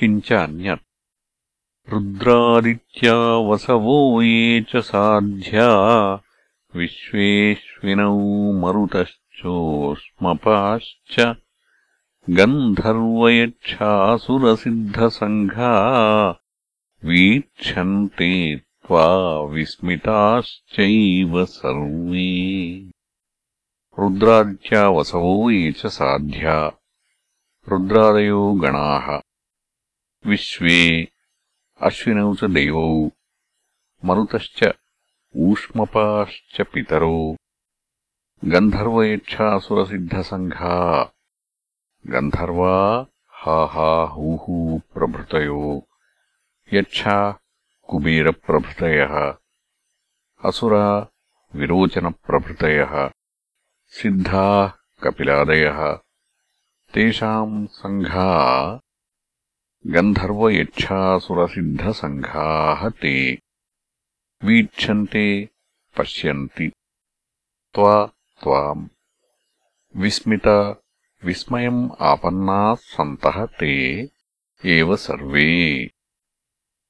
किञ्च अन्यत् रुद्रादित्या वसवो ये च साध्या विश्वेश्विनौ मरुतश्चोष्मपाश्च गन्धर्वयच्छासुरसिद्धसङ्घा वीक्षन्ते त्वा विस्मिताश्चैव सर्वे। रुद्रादित्या वसवो ये च साध्या। रुद्रादयो गणाः विश्वे अश्विनौ च देवौ, मरुतश्च ऊष्मपाश्च पितरो। गन्धर्वयच्छासुरसिद्धसङ्घा गन्धर्वा हा हा हूहू प्रभृतयो, यच्छा कुबेरप्रभृतयः, असुरा विरोचनप्रभृतयः, सिद्धाः कपिलादयः। तेषाम् सङ्घा गन्धर्वयच्छासुरसिद्धसङ्घाः ते। वीक्षन्ते पश्यन्ति। त्वा त्वाम्। विस्मिता विस्मयम् आपन्नाः सन्तः ते। एव सर्वे।